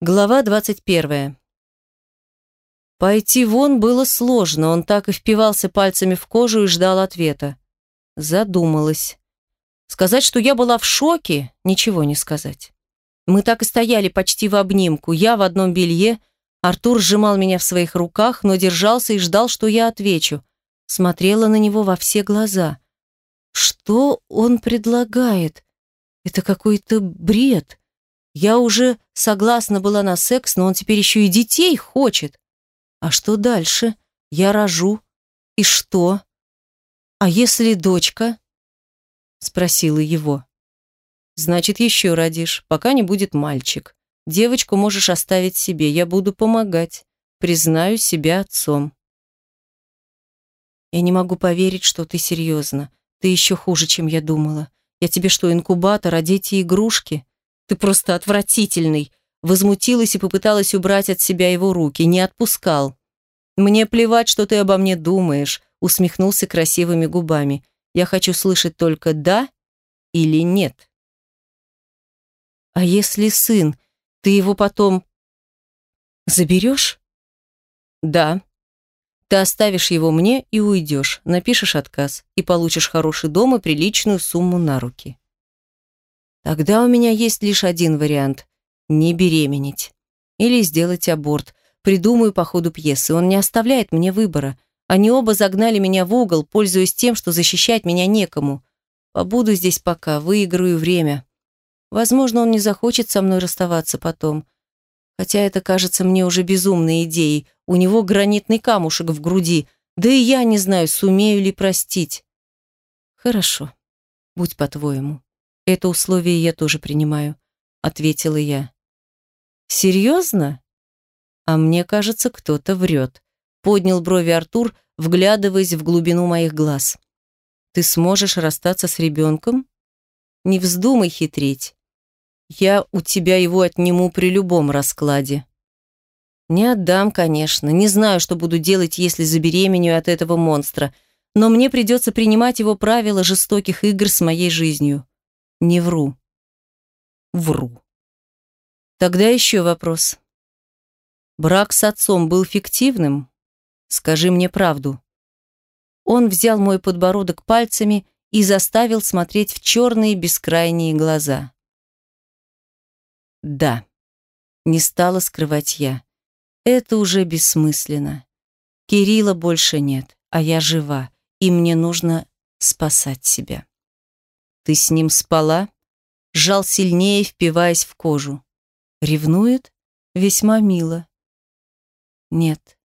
Глава 21. Пойти вон было сложно, он так и впивался пальцами в кожу и ждал ответа. Задумалась. Сказать, что я была в шоке, ничего не сказать. Мы так и стояли почти в обнимку, я в одном белье, Артур сжимал меня в своих руках, но держался и ждал, что я отвечу. Смотрела на него во все глаза. Что он предлагает? Это какой-то бред. Я уже согласна была на секс, но он теперь еще и детей хочет. А что дальше? Я рожу. И что? А если дочка? Спросила его. Значит, еще родишь, пока не будет мальчик. Девочку можешь оставить себе, я буду помогать. Признаю себя отцом. Я не могу поверить, что ты серьезно. Ты еще хуже, чем я думала. Я тебе что, инкубатор, а дети игрушки? Ты просто отвратительный!» Возмутилась и попыталась убрать от себя его руки. Не отпускал. «Мне плевать, что ты обо мне думаешь», усмехнулся красивыми губами. «Я хочу слышать только «да» или «нет». «А если сын, ты его потом заберешь?» «Да», ты оставишь его мне и уйдешь, напишешь отказ и получишь хороший дом и приличную сумму на руки. Тогда у меня есть лишь один вариант – не беременеть. Или сделать аборт. Придумаю по ходу пьесы. Он не оставляет мне выбора. Они оба загнали меня в угол, пользуясь тем, что защищать меня некому. Побуду здесь пока, выиграю время. Возможно, он не захочет со мной расставаться потом. Хотя это кажется мне уже безумной идеей. У него гранитный камушек в груди. Да и я не знаю, сумею ли простить. Хорошо, будь по-твоему. «Это условие я тоже принимаю», — ответила я. «Серьезно?» «А мне кажется, кто-то врет», — поднял брови Артур, вглядываясь в глубину моих глаз. «Ты сможешь расстаться с ребенком? Не вздумай хитрить. Я у тебя его отниму при любом раскладе». «Не отдам, конечно. Не знаю, что буду делать, если забеременею от этого монстра, но мне придется принимать его правила жестоких игр с моей жизнью. Не вру. Вру. Тогда еще вопрос. Брак с отцом был фиктивным? Скажи мне правду. Он взял мой подбородок пальцами и заставил смотреть в черные бескрайние глаза. Да, не стала скрывать я. Это уже бессмысленно. Кирилла больше нет, а я жива, и мне нужно спасать себя. «Ты с ним спала?» Сжал сильнее, впиваясь в кожу. «Ревнует? Весьма мило». «Нет».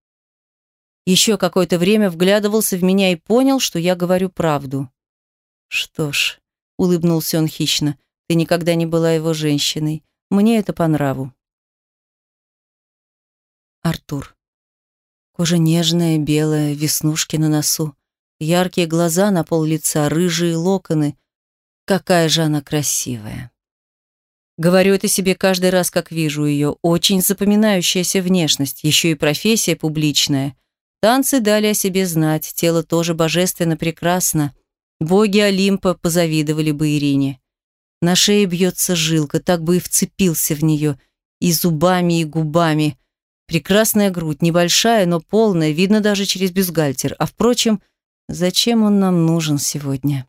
Еще какое-то время вглядывался в меня и понял, что я говорю правду. «Что ж», — улыбнулся он хищно, — «ты никогда не была его женщиной. Мне это по нраву». Артур. Кожа нежная, белая, веснушки на носу, яркие глаза на пол лица, рыжие локоны — Какая же она красивая. Говорю это себе каждый раз, как вижу ее. Очень запоминающаяся внешность, еще и профессия публичная. Танцы дали о себе знать, тело тоже божественно прекрасно. Боги Олимпа позавидовали бы Ирине. На шее бьется жилка, так бы и вцепился в нее. И зубами, и губами. Прекрасная грудь, небольшая, но полная, видно даже через бюстгальтер. А впрочем, зачем он нам нужен сегодня?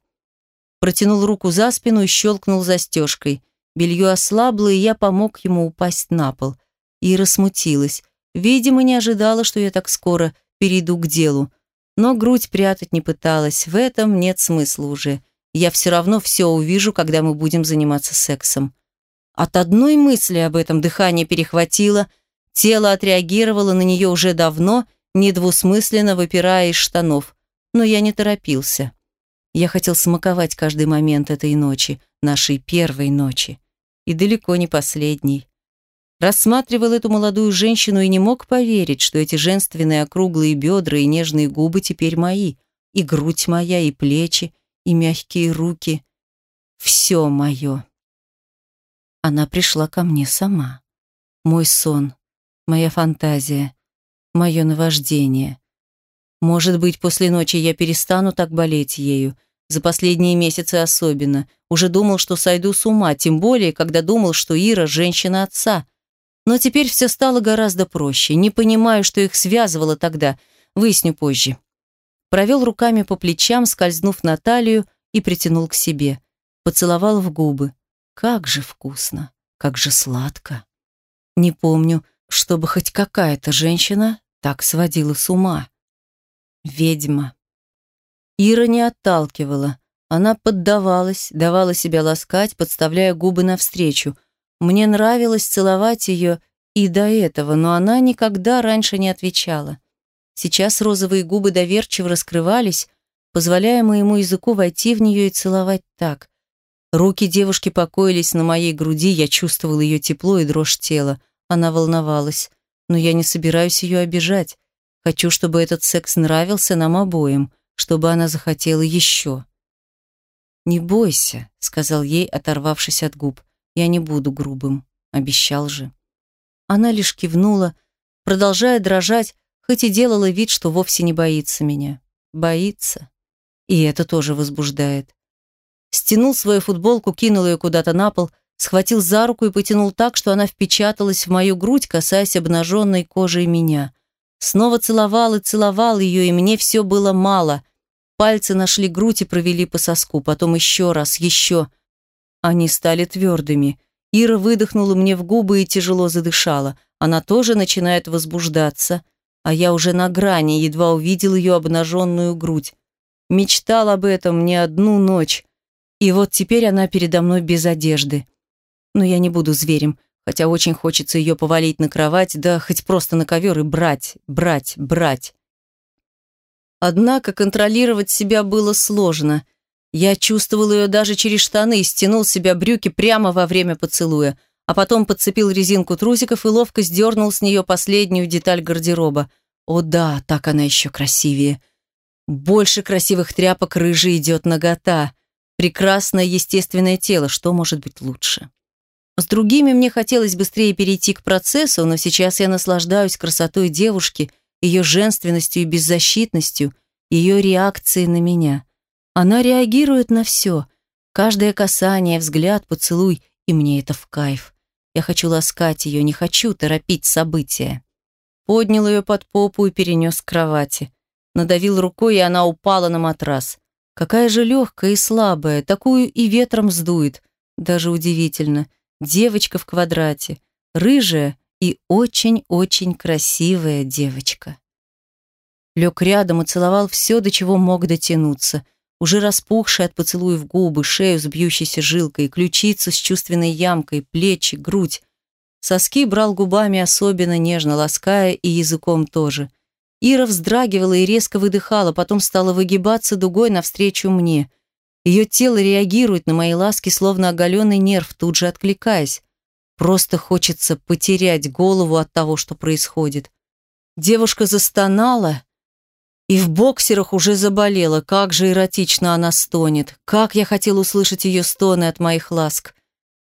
Протянул руку за спину и щелкнул застежкой. Белье ослабло, и я помог ему упасть на пол. Ира смутилась. Видимо, не ожидала, что я так скоро перейду к делу. Но грудь прятать не пыталась. В этом нет смысла уже. Я все равно все увижу, когда мы будем заниматься сексом. От одной мысли об этом дыхание перехватило, тело отреагировало на нее уже давно, недвусмысленно выпирая из штанов. Но я не торопился. Я хотел смаковать каждый момент этой ночи, нашей первой ночи. И далеко не последней. Рассматривал эту молодую женщину и не мог поверить, что эти женственные округлые бедра и нежные губы теперь мои. И грудь моя, и плечи, и мягкие руки. Все мое. Она пришла ко мне сама. Мой сон, моя фантазия, мое наваждение. Может быть, после ночи я перестану так болеть ею. За последние месяцы особенно. Уже думал, что сойду с ума, тем более, когда думал, что Ира – женщина отца. Но теперь все стало гораздо проще. Не понимаю, что их связывало тогда. Выясню позже. Провел руками по плечам, скользнув на талию и притянул к себе. Поцеловал в губы. Как же вкусно, как же сладко. Не помню, чтобы хоть какая-то женщина так сводила с ума. Ведьма. Ира не отталкивала. Она поддавалась, давала себя ласкать, подставляя губы навстречу. Мне нравилось целовать ее и до этого, но она никогда раньше не отвечала. Сейчас розовые губы доверчиво раскрывались, позволяя моему языку войти в нее и целовать так. Руки девушки покоились на моей груди, я чувствовал ее тепло и дрожь тела. Она волновалась, но я не собираюсь ее обижать. Хочу, чтобы этот секс нравился нам обоим, чтобы она захотела еще. «Не бойся», — сказал ей, оторвавшись от губ. «Я не буду грубым», — обещал же. Она лишь кивнула, продолжая дрожать, хоть и делала вид, что вовсе не боится меня. Боится. И это тоже возбуждает. Стянул свою футболку, кинул ее куда-то на пол, схватил за руку и потянул так, что она впечаталась в мою грудь, касаясь обнаженной кожей меня. Снова целовал и целовал ее, и мне все было мало. Пальцы нашли грудь и провели по соску, потом еще раз, еще. Они стали твердыми. Ира выдохнула мне в губы и тяжело задышала. Она тоже начинает возбуждаться, а я уже на грани, едва увидел ее обнаженную грудь. Мечтал об этом не одну ночь. И вот теперь она передо мной без одежды. Но я не буду зверем, хотя очень хочется ее повалить на кровать, да хоть просто на ковер и брать, брать, брать. Однако контролировать себя было сложно. Я чувствовал ее даже через штаны и стянул себя брюки прямо во время поцелуя, а потом подцепил резинку трусиков и ловко сдернул с нее последнюю деталь гардероба. О да, так она еще красивее. Больше красивых тряпок рыжий идет нагота. Прекрасное естественное тело, что может быть лучше? С другими мне хотелось быстрее перейти к процессу, но сейчас я наслаждаюсь красотой девушки, ее женственностью и беззащитностью, ее реакцией на меня. Она реагирует на все. Каждое касание, взгляд, поцелуй, и мне это в кайф. Я хочу ласкать ее, не хочу торопить события. Поднял ее под попу и перенес к кровати. Надавил рукой, и она упала на матрас. Какая же легкая и слабая, такую и ветром сдует. Даже удивительно. Девочка в квадрате. Рыжая и очень-очень красивая девочка. Лег рядом и целовал все, до чего мог дотянуться. Уже распухшие от поцелуев губы, шею с бьющейся жилкой, ключицу с чувственной ямкой, плечи, грудь. Соски брал губами особенно нежно, лаская и языком тоже. Ира вздрагивала и резко выдыхала, потом стала выгибаться дугой навстречу мне. Ее тело реагирует на мои ласки, словно оголенный нерв, тут же откликаясь. Просто хочется потерять голову от того, что происходит. Девушка застонала, и в боксерах уже заболела. Как же эротично она стонет. Как я хотел услышать ее стоны от моих ласк.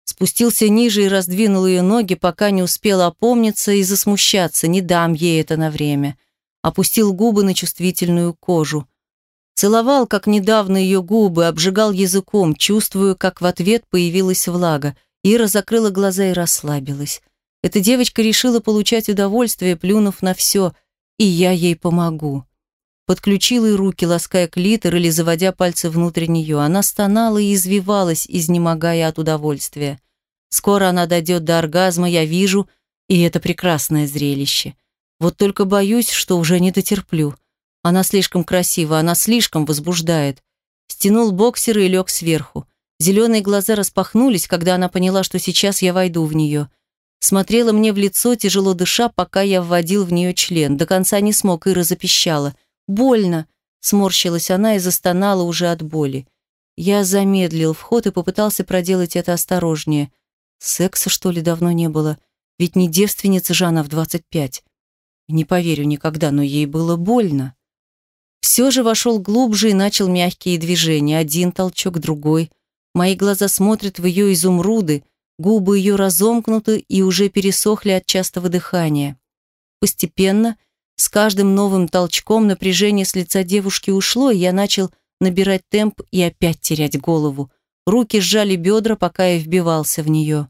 Спустился ниже и раздвинул ее ноги, пока не успел опомниться и засмущаться. Не дам ей это на время опустил губы на чувствительную кожу. Целовал, как недавно ее губы, обжигал языком, чувствуя, как в ответ появилась влага. Ира закрыла глаза и расслабилась. Эта девочка решила получать удовольствие, плюнув на все, и я ей помогу. Подключила и руки, лаская клитор или заводя пальцы внутрь нее. Она стонала и извивалась, изнемогая от удовольствия. Скоро она дойдет до оргазма, я вижу, и это прекрасное зрелище. Вот только боюсь, что уже не дотерплю. Она слишком красива, она слишком возбуждает. Стянул боксер и лег сверху. Зеленые глаза распахнулись, когда она поняла, что сейчас я войду в нее. Смотрела мне в лицо, тяжело дыша, пока я вводил в нее член. До конца не смог, Ира запищала. «Больно!» – сморщилась она и застонала уже от боли. Я замедлил вход и попытался проделать это осторожнее. Секса, что ли, давно не было? Ведь не девственница же она в двадцать пять. Не поверю никогда, но ей было больно. Все же вошел глубже и начал мягкие движения. Один толчок, другой. Мои глаза смотрят в ее изумруды, губы ее разомкнуты и уже пересохли от частого дыхания. Постепенно, с каждым новым толчком напряжение с лица девушки ушло, и я начал набирать темп и опять терять голову. Руки сжали бедра, пока я вбивался в нее.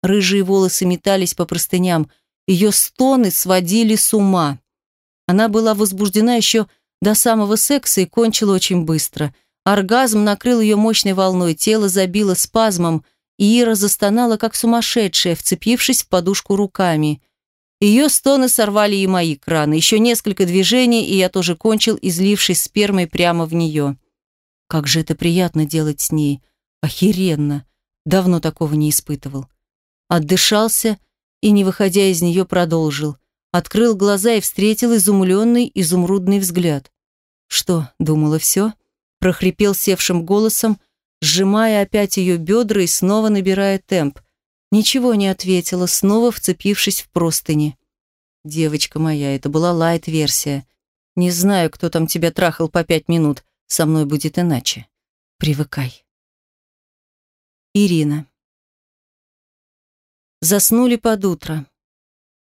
Рыжие волосы метались по простыням. Ее стоны сводили с ума. Она была возбуждена еще до самого секса и кончила очень быстро. Оргазм накрыл ее мощной волной, тело забило спазмом, и Ира застонала, как сумасшедшая, вцепившись в подушку руками. Ее стоны сорвали и мои краны. Еще несколько движений, и я тоже кончил, излившись спермой прямо в нее. Как же это приятно делать с ней. Охеренно. Давно такого не испытывал. Отдышался и, не выходя из нее, продолжил. Открыл глаза и встретил изумленный, изумрудный взгляд. «Что, думала, все?» прохрипел севшим голосом, сжимая опять ее бедра и снова набирая темп. Ничего не ответила, снова вцепившись в простыни. «Девочка моя, это была лайт-версия. Не знаю, кто там тебя трахал по пять минут. Со мной будет иначе. Привыкай». Ирина. Заснули под утро.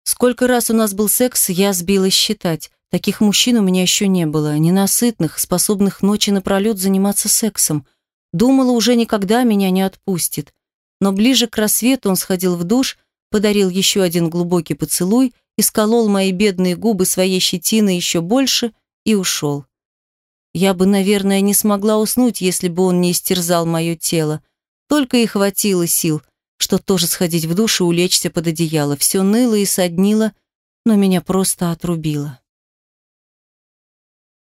Сколько раз у нас был секс, я сбилась считать. Таких мужчин у меня еще не было, ненасытных, способных ночи напролет заниматься сексом. Думала, уже никогда меня не отпустит. Но ближе к рассвету он сходил в душ, подарил еще один глубокий поцелуй, исколол мои бедные губы своей щетиной еще больше и ушел. Я бы, наверное, не смогла уснуть, если бы он не истерзал мое тело. Только и хватило сил, что тоже сходить в душ и улечься под одеяло. Все ныло и соднило, но меня просто отрубило.